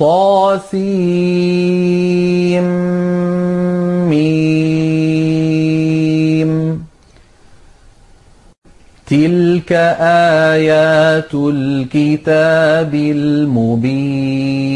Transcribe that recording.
طاسيم. تلك آيات الكتاب المبين.